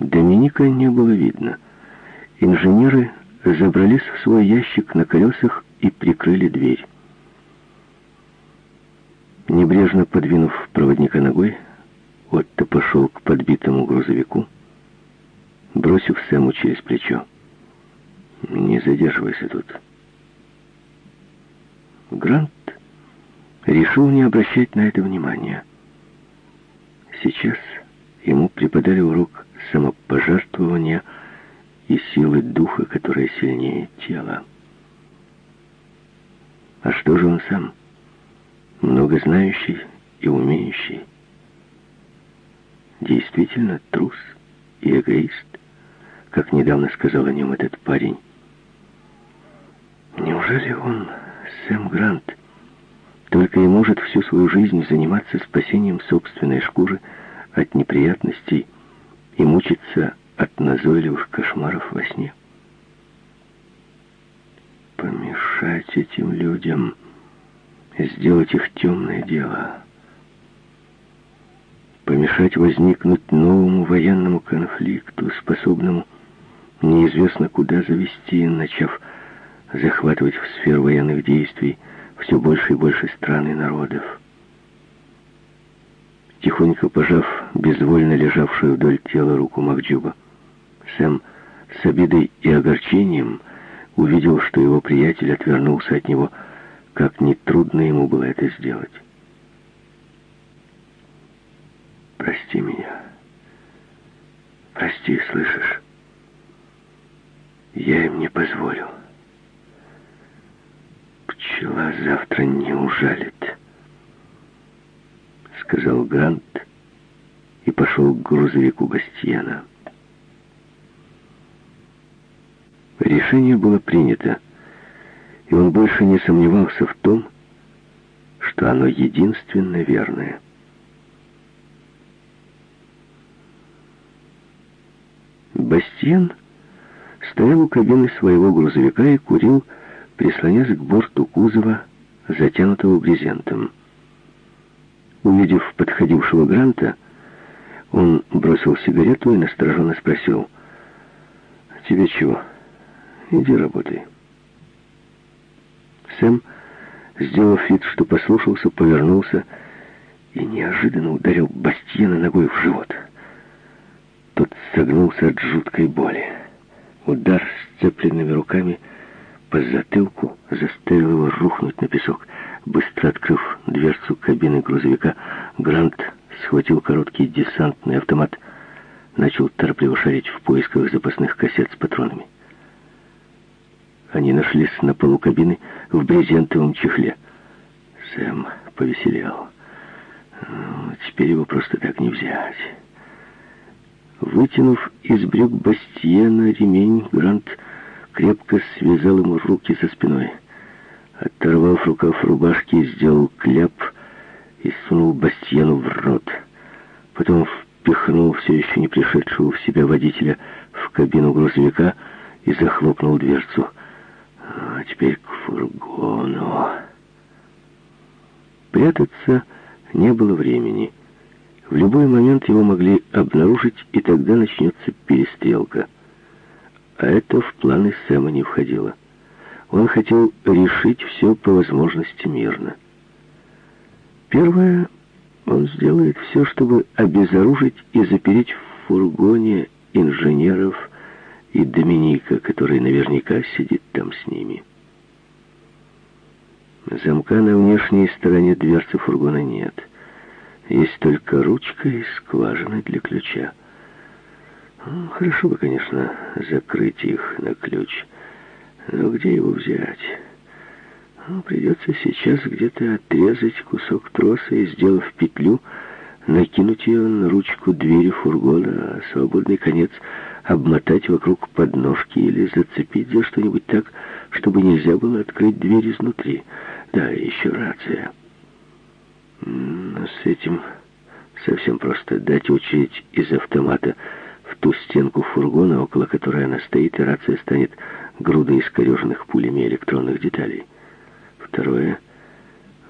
Доминика не было видно. Инженеры забрались в свой ящик на колесах и прикрыли дверь. Небрежно подвинув проводника ногой, Отто пошел к подбитому грузовику, бросив Сэму через плечо. «Не задерживайся тут». Грант решил не обращать на это внимания. Сейчас ему преподали урок самопожертвования и силы духа, которая сильнее тела. А что же он сам? Многознающий и умеющий. Действительно трус и эгоист, как недавно сказал о нем этот парень. Неужели он, Сэм Грант, только и может всю свою жизнь заниматься спасением собственной шкуры от неприятностей и мучиться от назойливых кошмаров во сне? Помешать этим людям, сделать их темное дело, помешать возникнуть новому военному конфликту, способному неизвестно куда завести, начав захватывать в сферу военных действий все больше и больше стран и народов. Тихонько пожав безвольно лежавшую вдоль тела руку Макджуба, Сэм с обидой и огорчением увидел, что его приятель отвернулся от него, как нетрудно ему было это сделать. «Прости меня. Прости, слышишь? Я им не позволю» пчела завтра не ужалит», — сказал Грант и пошел к грузовику Бастиена. Решение было принято, и он больше не сомневался в том, что оно единственно верное. Бастиен стоял у кабины своего грузовика и курил прислонясь к борту кузова, затянутого брезентом. Увидев подходившего Гранта, он бросил сигарету и настороженно спросил, «Тебе чего? Иди работай». Сэм, сделав вид, что послушался, повернулся и неожиданно ударил Бастиена ногой в живот. Тот согнулся от жуткой боли. Удар сцепленными руками — по затылку заставил его рухнуть на песок. Быстро открыв дверцу кабины грузовика, Грант схватил короткий десантный автомат, начал торопливо шарить в поисках запасных кассет с патронами. Они нашлись на полу кабины в брезентовом чехле. Сэм повеселел. Ну, теперь его просто так не взять. Вытянув из брюк Бастиена ремень, Грант крепко связал ему руки со спиной. Оторвав рукав рубашки, сделал кляп и сунул Бастьяну в рот. Потом впихнул все еще не пришедшего в себя водителя в кабину грузовика и захлопнул дверцу. А теперь к фургону. Прятаться не было времени. В любой момент его могли обнаружить, и тогда начнется перестрелка. А это в планы Сэма не входило. Он хотел решить все по возможности мирно. Первое, он сделает все, чтобы обезоружить и запереть в фургоне инженеров и Доминика, который наверняка сидит там с ними. Замка на внешней стороне дверцы фургона нет. Есть только ручка и скважина для ключа. Хорошо бы, конечно, закрыть их на ключ. Но где его взять? Ну, придется сейчас где-то отрезать кусок троса и, сделав петлю, накинуть ее на ручку двери фургона, а свободный конец обмотать вокруг подножки или зацепить за что-нибудь так, чтобы нельзя было открыть дверь изнутри. Да, еще рация. Но с этим совсем просто дать очередь из автомата — в ту стенку фургона, около которой она стоит, и рация станет грудой искореженных пулями электронных деталей. Второе.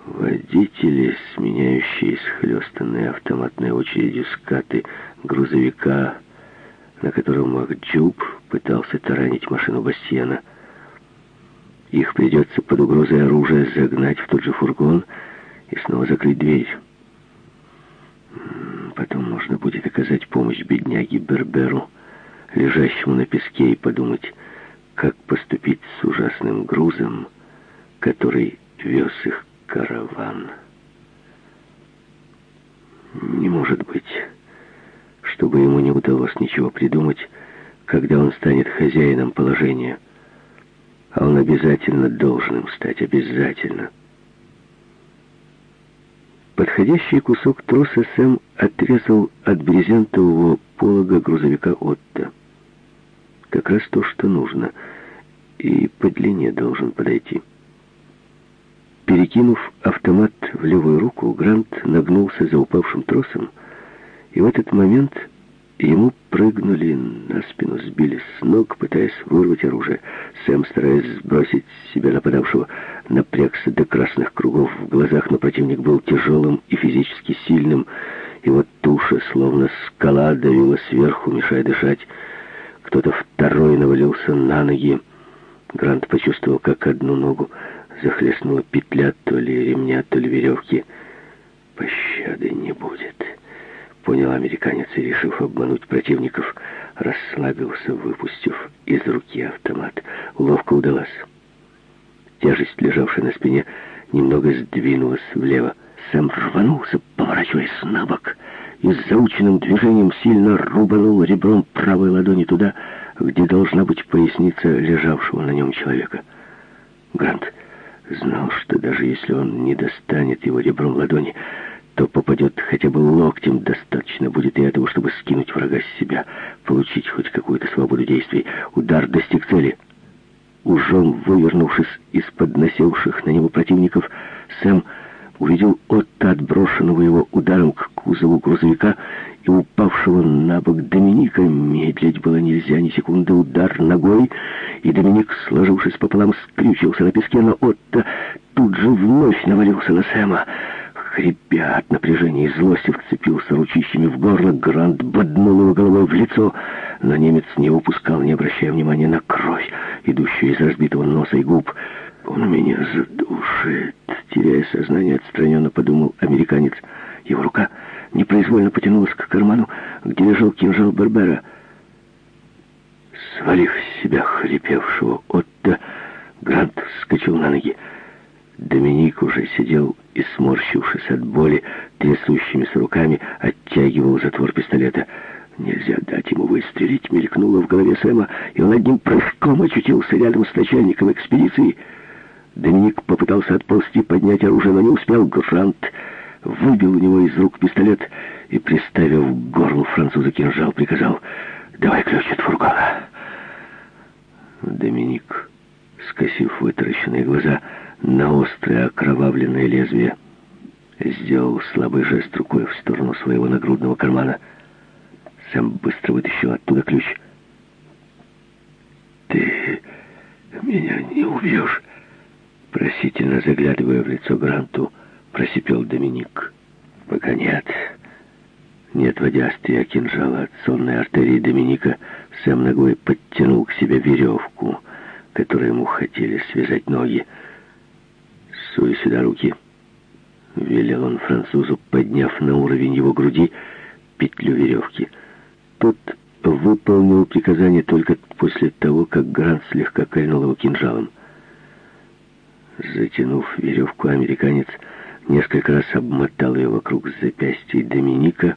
Водители, сменяющие схлестанные автоматной очередью скаты грузовика, на котором Махджуб пытался таранить машину Бастиена. Их придется под угрозой оружия загнать в тот же фургон и снова закрыть дверь. Потом можно будет оказать помощь бедняге Берберу, лежащему на песке, и подумать, как поступить с ужасным грузом, который вез их караван. Не может быть, чтобы ему не удалось ничего придумать, когда он станет хозяином положения. А он обязательно должен им стать, обязательно. Подходящий кусок троса Сэм отрезал от брезентового полога грузовика Отто. Как раз то, что нужно, и по длине должен подойти. Перекинув автомат в левую руку, Грант нагнулся за упавшим тросом, и в этот момент ему прыгнули на спину, сбили с ног, пытаясь вырвать оружие. Сэм, стараясь сбросить с себя нападавшего, напрягся до красных кругов в глазах, но противник был тяжелым и физически сильным. Его туша, словно скала, давила сверху, мешая дышать. Кто-то второй навалился на ноги. Грант почувствовал, как одну ногу захлестнула петля то ли ремня, то ли веревки. «Пощады не будет», — понял американец и, решив обмануть противников, расслабился, выпустив из руки автомат. Ловко удалось. Тяжесть, лежавшая на спине, немного сдвинулась влево. Сэм рванулся, поворачиваясь на бок, и с заученным движением сильно рубанул ребром правой ладони туда, где должна быть поясница лежавшего на нем человека. Грант Знал, что даже если он не достанет его ребром ладони, то попадет хотя бы локтем, достаточно будет и этого, чтобы скинуть врага с себя, получить хоть какую-то свободу действий. Удар достиг цели. Ужом вывернувшись из-под насевших на него противников, Сэм увидел Отто, отброшенного его ударом к кузову грузовика, и упавшего на бок Доминика. Медлить было нельзя ни секунды. Удар ногой, и Доминик, сложившись пополам, скрючился на песке, но Отто тут же вновь навалился на Сэма. Хрипя от напряжения и злости, вцепился ручищами в горло. Грант боднул его головой в лицо, но немец не упускал, не обращая внимания на кровь, идущую из разбитого носа и губ. «Он меня задушит!» Теряя сознание, отстраненно подумал американец. Его рука непроизвольно потянулась к карману, где лежал кинжал Барбера. Свалив с себя хрипевшего Отто, Грант вскочил на ноги. Доминик уже сидел и, сморщившись от боли, трясущимися руками, оттягивал затвор пистолета. Нельзя дать ему выстрелить, мелькнуло в голове Сэма, и он одним прыжком очутился рядом с начальником экспедиции. Доминик попытался отползти, поднять оружие, но не успел. Грант выбил у него из рук пистолет и, приставив к горлу француза кинжал, приказал «Давай ключ от фургона». Доминик, скосив вытаращенные глаза на острое окровавленное лезвие, сделал слабый жест рукой в сторону своего нагрудного кармана. Сам быстро вытащил оттуда ключ. «Ты меня не убьешь?» Просительно заглядывая в лицо Гранту, просипел Доминик. «Пока нет». Не отводя острия кинжала от сонной артерии Доминика, Сэм ногой подтянул к себе веревку, которой ему хотели связать ноги. «Суй сюда руки!» — велел он французу, подняв на уровень его груди петлю веревки. Тот выполнил приказание только после того, как Грант слегка кольнул его кинжалом. Затянув веревку, американец несколько раз обмотал ее вокруг запястья Доминика,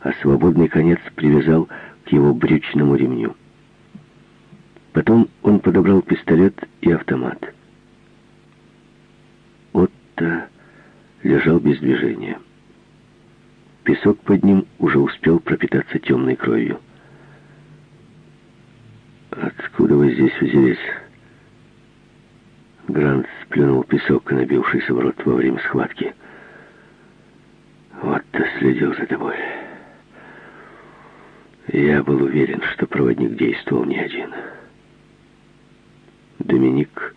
а свободный конец привязал к его брючному ремню. Потом он подобрал пистолет и автомат. Отто лежал без движения. Песок под ним уже успел пропитаться темной кровью. «Откуда вы здесь взялись?» Грант сплюнул песок, набившийся в рот во время схватки. Вот-то следил за тобой. Я был уверен, что проводник действовал не один. Доминик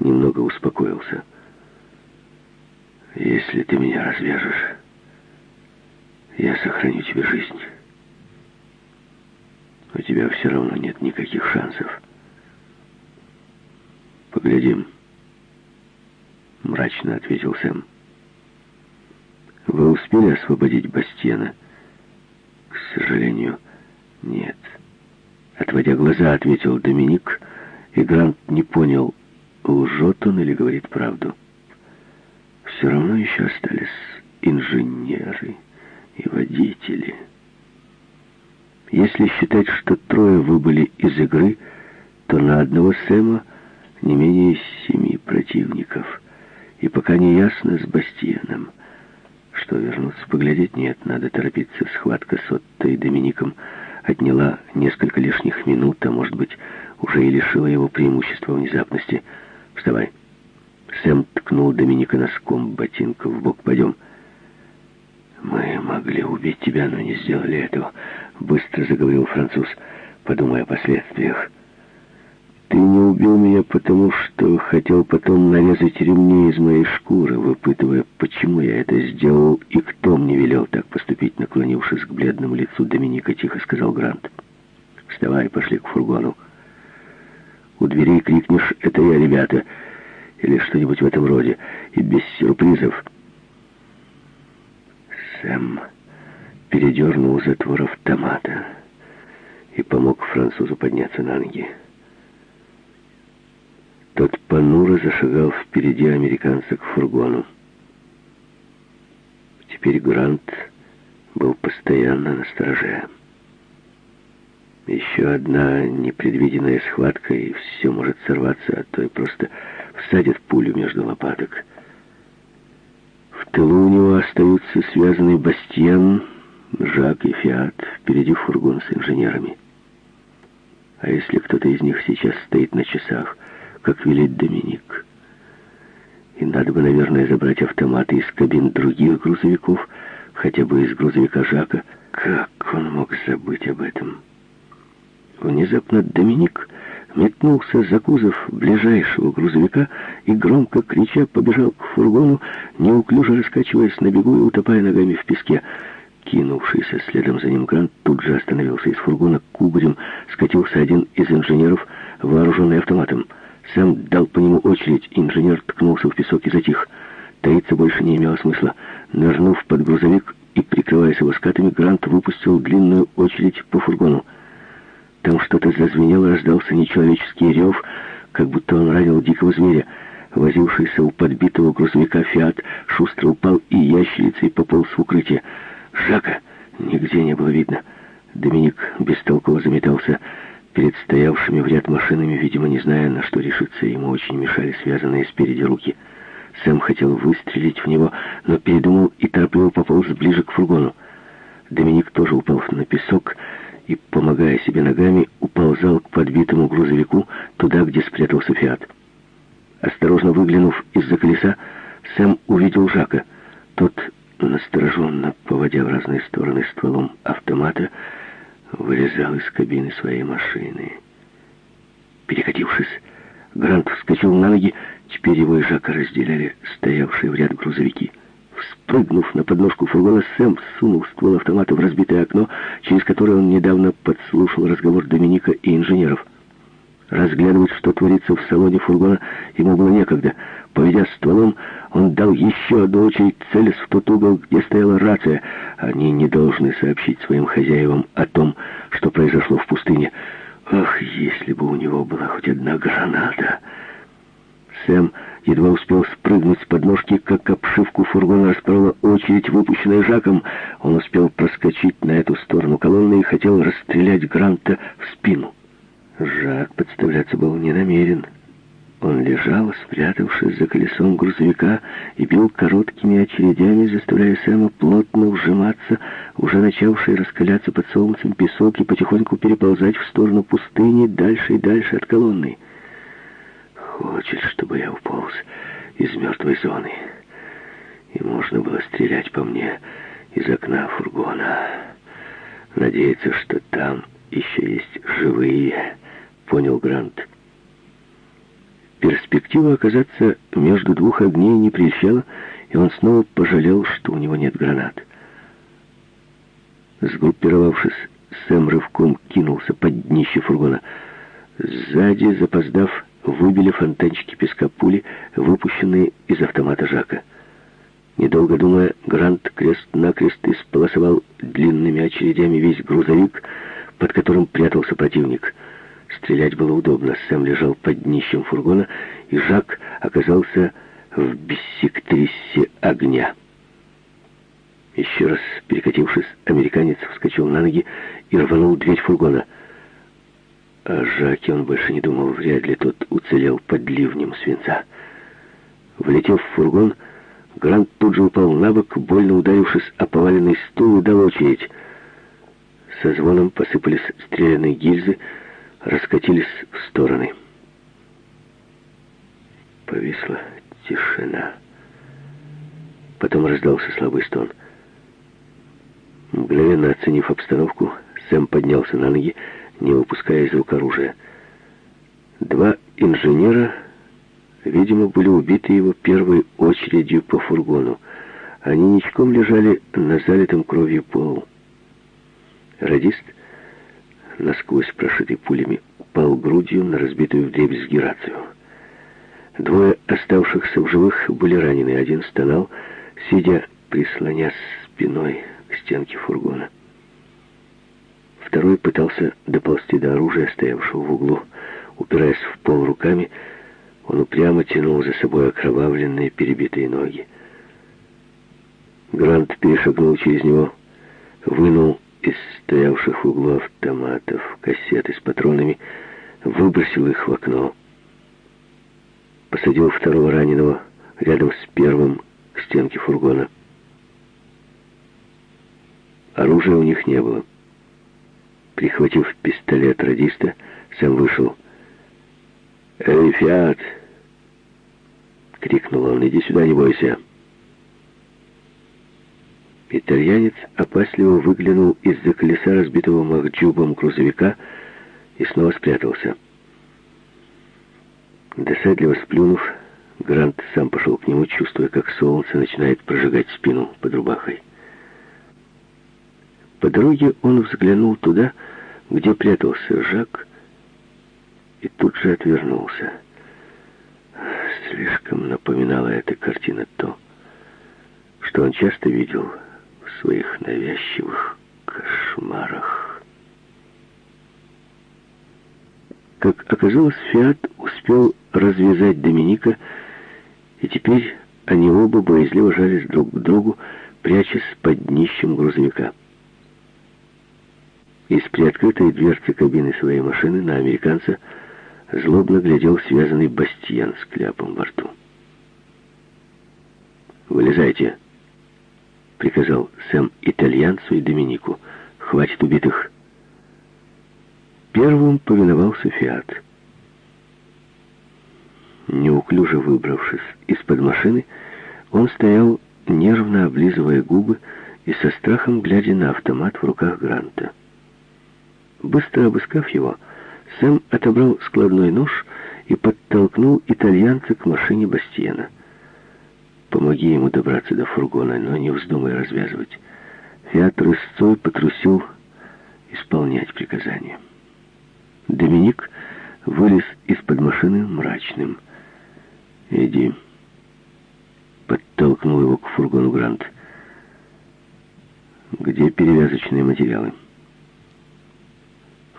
немного успокоился. Если ты меня развяжешь, я сохраню тебе жизнь. У тебя все равно нет никаких шансов. Поглядим. Мрачно ответил Сэм. Вы успели освободить Бастиена? К сожалению, нет. Отводя глаза, ответил Доминик, и Грант не понял, лжет он или говорит правду. Все равно еще остались инженеры и водители. Если считать, что трое выбыли из игры, то на одного Сэма не менее семи противников. И пока не ясно с Бастианом. Что, вернуться поглядеть? Нет, надо торопиться. Схватка с Отто и Домиником отняла несколько лишних минут, а может быть, уже и лишила его преимущества внезапности. «Вставай!» Сэм ткнул Доминика носком ботинка в бок. «Пойдем!» «Мы могли убить тебя, но не сделали этого», — быстро заговорил француз, подумая о последствиях. «Ты не убил меня, потому что хотел потом нарезать ремни из моей шкуры, выпытывая, почему я это сделал и кто мне велел так поступить, наклонившись к бледному лицу Доминика, тихо сказал Грант. «Вставай, пошли к фургону. У дверей крикнешь «Это я, ребята!» или что-нибудь в этом роде, и без сюрпризов». Сэм передернул затвор автомата и помог французу подняться на ноги. Тот понуро зашагал впереди американца к фургону. Теперь Грант был постоянно на стороже. Еще одна непредвиденная схватка, и все может сорваться, а то и просто всадит пулю между лопаток. В тылу у него остаются связанный Бастиен, Жак и Фиат, впереди фургон с инженерами. А если кто-то из них сейчас стоит на часах, как велит Доминик? И надо бы, наверное, забрать автоматы из кабин других грузовиков, хотя бы из грузовика Жака. Как он мог забыть об этом? Внезапно Доминик метнулся за кузов ближайшего грузовика и, громко крича, побежал к фургону, неуклюже раскачиваясь на бегу и утопая ногами в песке. Кинувшийся следом за ним Грант тут же остановился. Из фургона кубарем скатился один из инженеров, вооруженный автоматом. Сам дал по нему очередь, инженер ткнулся в песок и затих. Таиться больше не имело смысла. Нырнув под грузовик и прикрываясь его скатами, Грант выпустил длинную очередь по фургону. Там что-то зазвенело, раздался нечеловеческий рев, как будто он ранил дикого зверя. Возившийся у подбитого грузовика «Фиат» шустро упал и ящерицей пополз в укрытие. Жака нигде не было видно. Доминик бестолково заметался перед стоявшими в ряд машинами, видимо, не зная, на что решиться. Ему очень мешали связанные спереди руки. Сэм хотел выстрелить в него, но передумал и торопливо пополз ближе к фургону. Доминик тоже упал на песок, и, помогая себе ногами, уползал к подбитому грузовику, туда, где спрятался Фиат. Осторожно выглянув из-за колеса, Сэм увидел Жака. Тот, настороженно поводя в разные стороны стволом автомата, вылезал из кабины своей машины. Перекатившись, Грант вскочил на ноги, теперь его и Жака разделяли стоявшие в ряд грузовики. Вспрыгнув на подножку фургона, Сэм сунул ствол автомата в разбитое окно, через которое он недавно подслушал разговор Доминика и инженеров. Разглядывать, что творится в салоне фургона, ему было некогда. Поведя стволом, он дал еще одну очередь, целясь в тот угол, где стояла рация. Они не должны сообщить своим хозяевам о том, что произошло в пустыне. Ах, если бы у него была хоть одна граната! Сэм едва успел спрыгнуть с подножки, как обшивку фургона распорола очередь, выпущенная Жаком. Он успел проскочить на эту сторону колонны и хотел расстрелять Гранта в спину. Жак подставляться был не намерен. Он лежал, спрятавшись за колесом грузовика, и бил короткими очередями, заставляя Сэма плотно вжиматься, уже начавший раскаляться под солнцем песок и потихоньку переползать в сторону пустыни, дальше и дальше от колонны. Хочет, чтобы я уполз из мертвой зоны. И можно было стрелять по мне из окна фургона. Надеяться, что там еще есть живые, понял Грант. Перспектива оказаться между двух огней не прельщала, и он снова пожалел, что у него нет гранат. Сгруппировавшись Сэм рывком кинулся под днище фургона. Сзади, запоздав, выбили фонтанчики песка пули, выпущенные из автомата Жака. Недолго думая, Грант крест-накрест исполосовал длинными очередями весь грузовик, под которым прятался противник. Стрелять было удобно. Сэм лежал под днищем фургона, и Жак оказался в биссектрисе огня. Еще раз перекатившись, американец вскочил на ноги и рванул дверь фургона. О Жаке он больше не думал, вряд ли тот уцелел под ливнем свинца. Влетев в фургон, Грант тут же упал на бок, больно ударившись о поваленный стул и дал очередь. Со звоном посыпались стрелянные гильзы, раскатились в стороны. Повисла тишина. Потом раздался слабый стон. Мгновенно оценив обстановку, Сэм поднялся на ноги, не выпуская из рук оружия. Два инженера Видимо, были убиты его первой очередью по фургону. Они ничком лежали на залитом кровью полу. Радист, насквозь прошитый пулями, упал грудью на разбитую вдребезги рацию. Двое оставшихся в живых были ранены. Один стонал, сидя, прислонясь спиной к стенке фургона. Второй пытался доползти до оружия, стоявшего в углу, упираясь в пол руками, он упрямо тянул за собой окровавленные перебитые ноги. Грант перешагнул через него, вынул из стоявших в углу автоматов кассеты с патронами, выбросил их в окно. Посадил второго раненого рядом с первым к стенке фургона. Оружия у них не было. Прихватив пистолет радиста, сам вышел. «Эй, Фиат!» — крикнул он. «Иди сюда, не бойся!» Итальянец опасливо выглянул из-за колеса разбитого махджубом грузовика и снова спрятался. Досадливо сплюнув, Грант сам пошел к нему, чувствуя, как солнце начинает прожигать спину под рубахой. По дороге он взглянул туда, где прятался Жак, и тут же отвернулся. Слишком напоминала эта картина то, что он часто видел своих навязчивых кошмарах. Как оказалось, Фиат успел развязать Доминика, и теперь они оба боязливо жались друг к другу, прячась под днищем грузовика. Из приоткрытой дверцы кабины своей машины на американца – злобно глядел связанный Бастиен с кляпом во рту. «Вылезайте!» — приказал Сэм итальянцу и Доминику. «Хватит убитых!» Первым повиновался Фиат. Неуклюже выбравшись из-под машины, он стоял, нервно облизывая губы и со страхом глядя на автомат в руках Гранта. Быстро обыскав его, Сэм отобрал складной нож и подтолкнул итальянца к машине Бастиена. «Помоги ему добраться до фургона, но не вздумай развязывать». Фиат рысцой потрусил исполнять приказание. Доминик вылез из-под машины мрачным. «Иди», — подтолкнул его к фургону Грант. «Где перевязочные материалы?»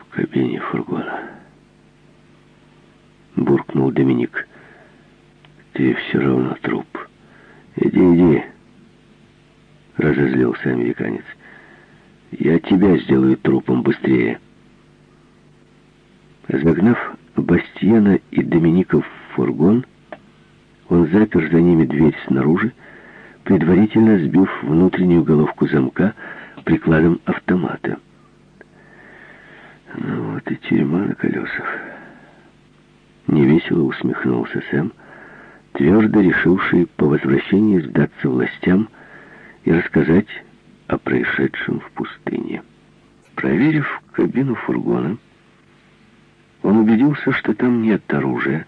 в кабине фургона. Буркнул Доминик. Ты все равно труп. Иди, иди. Разозлился американец. Я тебя сделаю трупом быстрее. Загнав Бастиена и Доминика в фургон, он запер за ними дверь снаружи, предварительно сбив внутреннюю головку замка прикладом автомата. Ну вот и тюрьма на колесах. Невесело усмехнулся Сэм, твердо решивший по возвращении сдаться властям и рассказать о происшедшем в пустыне. Проверив кабину фургона, он убедился, что там нет оружия,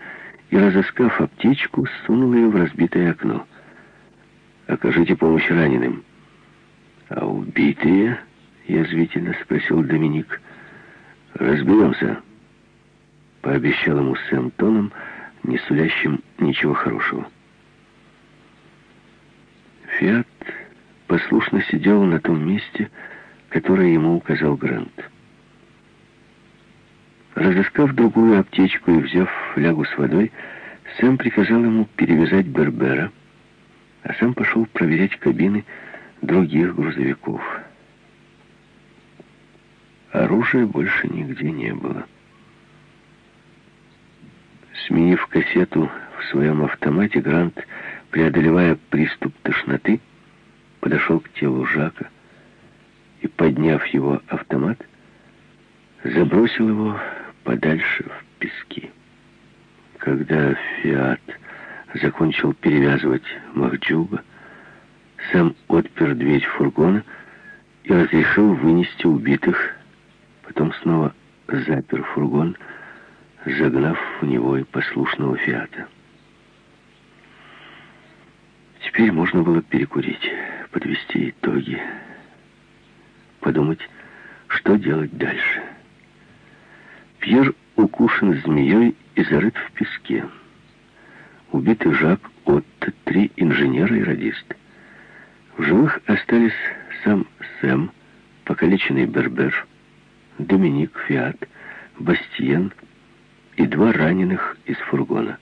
и, разыскав аптечку, сунул ее в разбитое окно. «Окажите помощь раненым». «А убитые?» язвительно спросил Доминик. «Разберемся», — пообещал ему Сэм тоном, не сулящим ничего хорошего. Фиат послушно сидел на том месте, которое ему указал Грант. Разыскав другую аптечку и взяв флягу с водой, Сэм приказал ему перевязать Бербера, а сам пошел проверять кабины других грузовиков. Оружия больше нигде не было. Сменив кассету в своем автомате, Грант, преодолевая приступ тошноты, подошел к телу Жака и, подняв его автомат, забросил его подальше в пески. Когда Фиат закончил перевязывать Махджуба, сам отпер дверь фургона и разрешил вынести убитых, потом снова запер фургон, загнав в него и послушного Фиата. Теперь можно было перекурить, подвести итоги, подумать, что делать дальше. Пьер укушен змеей и зарыт в песке. Убиты Жак, Отто, три инженера и радист. В живых остались сам Сэм, покалеченный Бербер, Доминик Фиат, Бастиен и два раненых из фургона.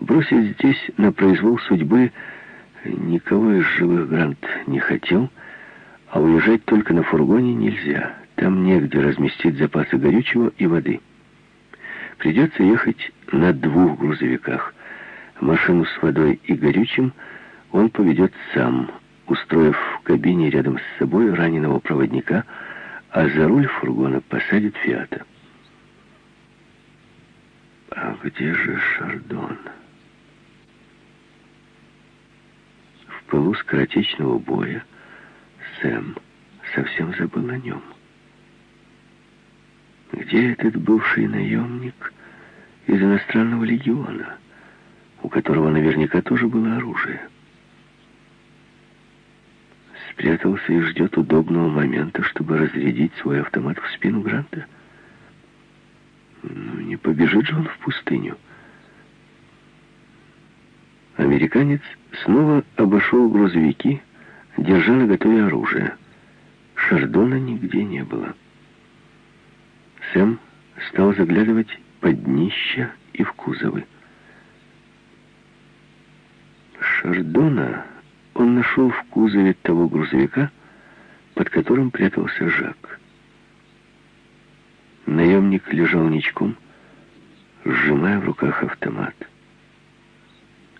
Бросить здесь на произвол судьбы никого из живых Грант не хотел, а уезжать только на фургоне нельзя. Там негде разместить запасы горючего и воды. Придется ехать на двух грузовиках. Машину с водой и горючим он поведет сам, устроив в кабине рядом с собой раненого проводника, а за руль фургона посадит Фиата. А где же Шардон? В пылу скоротечного боя Сэм совсем забыл о нем. Где этот бывший наемник из иностранного легиона, у которого наверняка тоже было оружие? Спрятался и ждет удобного момента, чтобы разрядить свой автомат в спину Гранта? Ну, не побежит же он в пустыню. Американец снова обошел грузовики, держа на готове оружие. Шардона нигде не было. Сэм стал заглядывать под днища и в кузовы. Шардона он нашел в кузове того грузовика, под которым прятался Жак. Наемник лежал ничком, сжимая в руках автомат.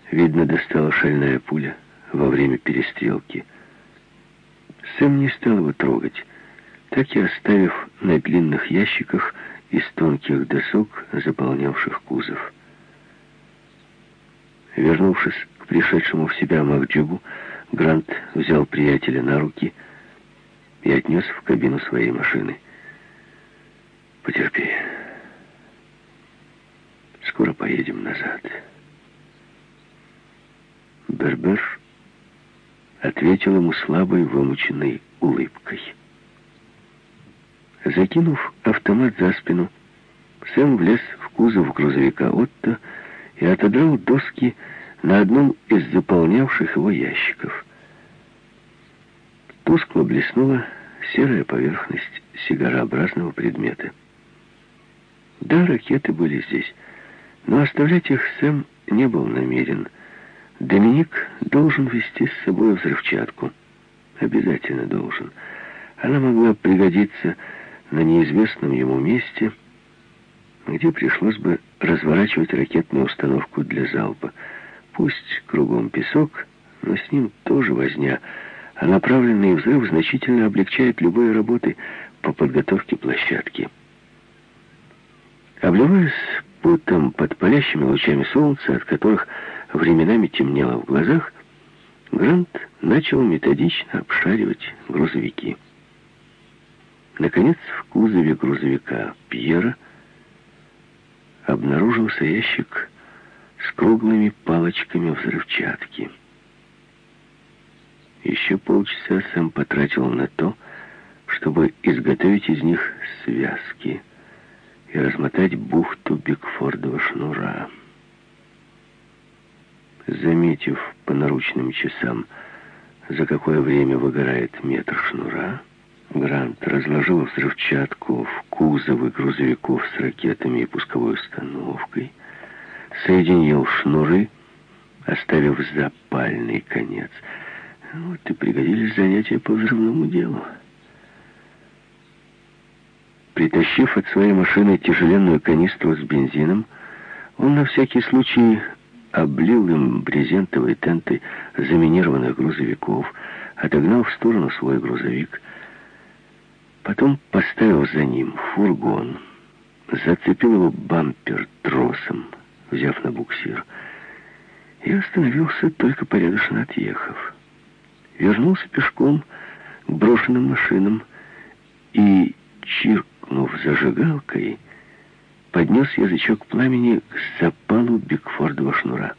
Видно, достала шальная пуля во время перестрелки. Сэм не стал его трогать, так и оставив на длинных ящиках из тонких досок, заполнявших кузов. Вернувшись к пришедшему в себя Макджубу, Грант взял приятеля на руки и отнес в кабину своей машины. «Потерпи. Скоро поедем назад». Бербер ответил ему слабой, вымученной улыбкой. Закинув автомат за спину, Сэм влез в кузов грузовика Отто и отодрал доски на одном из заполнявших его ящиков. Тускло блеснула серая поверхность сигарообразного предмета. Да, ракеты были здесь, но оставлять их Сэм не был намерен. Доминик должен вести с собой взрывчатку. Обязательно должен. Она могла пригодиться на неизвестном ему месте, где пришлось бы разворачивать ракетную установку для залпа. Пусть кругом песок, но с ним тоже возня, а направленный взрыв значительно облегчает любые работы по подготовке площадки. Обливаясь потом под палящими лучами солнца, от которых временами темнело в глазах, Грант начал методично обшаривать грузовики. Наконец, в кузове грузовика Пьера обнаружился ящик с круглыми палочками взрывчатки. Еще полчаса Сэм потратил на то, чтобы изготовить из них связки и размотать бухту Бигфордова шнура. Заметив по наручным часам, за какое время выгорает метр шнура, Грант разложил взрывчатку в кузовы грузовиков с ракетами и пусковой установкой, соединил шнуры, оставив запальный конец. Вот и пригодились занятия по взрывному делу. Притащив от своей машины тяжеленную канистру с бензином, он на всякий случай облил им брезентовые тенты заминированных грузовиков, отогнал в сторону свой грузовик, потом поставил за ним фургон, зацепил его бампер тросом, взяв на буксир, и остановился, только порядочно отъехав. Вернулся пешком к брошенным машинам и, чиркнув зажигалкой, поднес язычок пламени к запалу Бигфордова шнура.